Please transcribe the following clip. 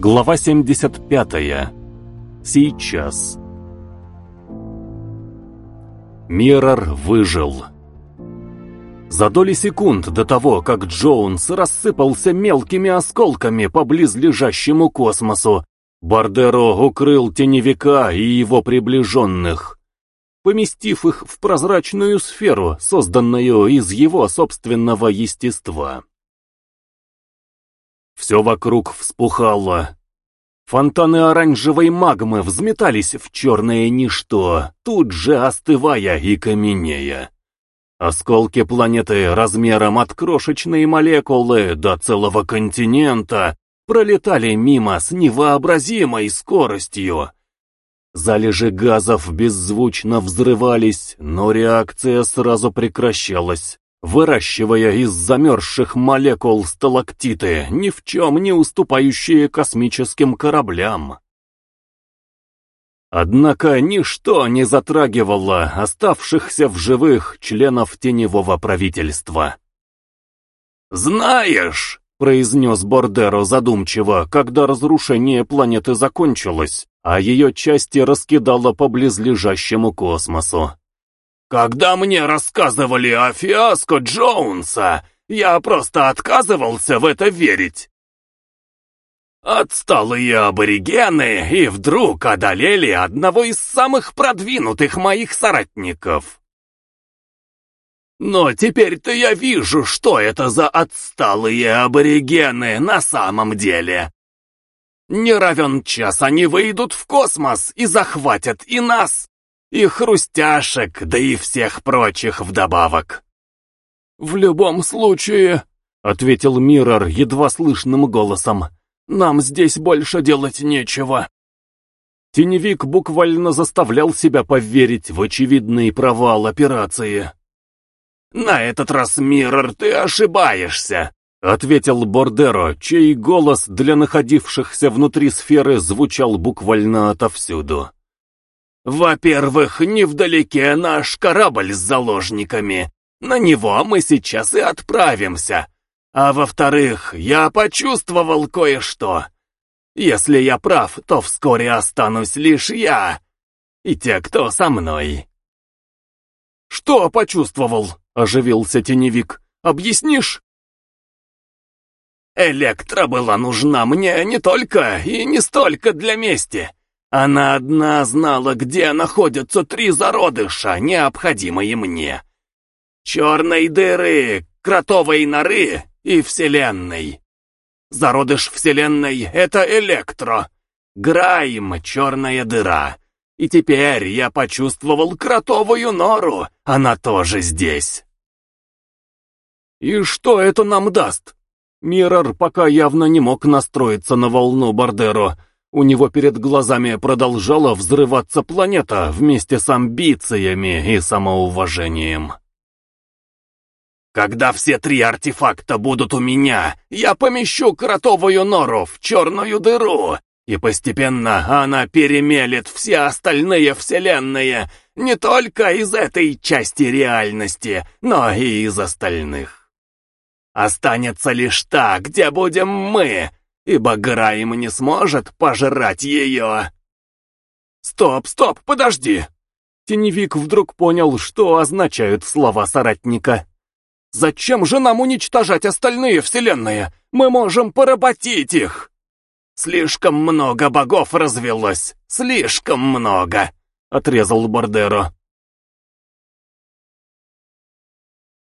Глава 75. Сейчас. Миррор выжил. За доли секунд до того, как Джоунс рассыпался мелкими осколками по близлежащему космосу, Бардеро укрыл теневика и его приближенных, поместив их в прозрачную сферу, созданную из его собственного естества. Все вокруг вспухало. Фонтаны оранжевой магмы взметались в черное ничто, тут же остывая и каменея. Осколки планеты размером от крошечной молекулы до целого континента пролетали мимо с невообразимой скоростью. Залежи газов беззвучно взрывались, но реакция сразу прекращалась выращивая из замерзших молекул сталактиты, ни в чем не уступающие космическим кораблям. Однако ничто не затрагивало оставшихся в живых членов теневого правительства. «Знаешь», — произнес Бордеро задумчиво, когда разрушение планеты закончилось, а ее части раскидало по близлежащему космосу. Когда мне рассказывали о фиаско Джоунса, я просто отказывался в это верить. Отсталые аборигены и вдруг одолели одного из самых продвинутых моих соратников. Но теперь-то я вижу, что это за отсталые аборигены на самом деле. Не равен час они выйдут в космос и захватят и нас, и хрустяшек, да и всех прочих вдобавок. «В любом случае», — ответил Миррор едва слышным голосом, — «нам здесь больше делать нечего». Теневик буквально заставлял себя поверить в очевидный провал операции. «На этот раз, Миррор, ты ошибаешься», — ответил Бордеро, чей голос для находившихся внутри сферы звучал буквально отовсюду. Во-первых, невдалеке наш корабль с заложниками. На него мы сейчас и отправимся. А во-вторых, я почувствовал кое-что. Если я прав, то вскоре останусь лишь я и те, кто со мной. «Что почувствовал?» — оживился теневик. «Объяснишь?» «Электра была нужна мне не только и не столько для мести». Она одна знала, где находятся три зародыша, необходимые мне. Черной дыры, кротовой норы и Вселенной. Зародыш Вселенной — это Электро. Грайм — черная дыра. И теперь я почувствовал кротовую нору, она тоже здесь. И что это нам даст? Миррор пока явно не мог настроиться на волну Бардеро, у него перед глазами продолжала взрываться планета вместе с амбициями и самоуважением. «Когда все три артефакта будут у меня, я помещу кротовую нору в черную дыру, и постепенно она перемелет все остальные вселенные, не только из этой части реальности, но и из остальных. Останется лишь та, где будем мы, ибо Грайм не сможет пожрать ее. Стоп, стоп, подожди! Теневик вдруг понял, что означают слова соратника. Зачем же нам уничтожать остальные вселенные? Мы можем поработить их. Слишком много богов развелось, слишком много, отрезал Бордеро.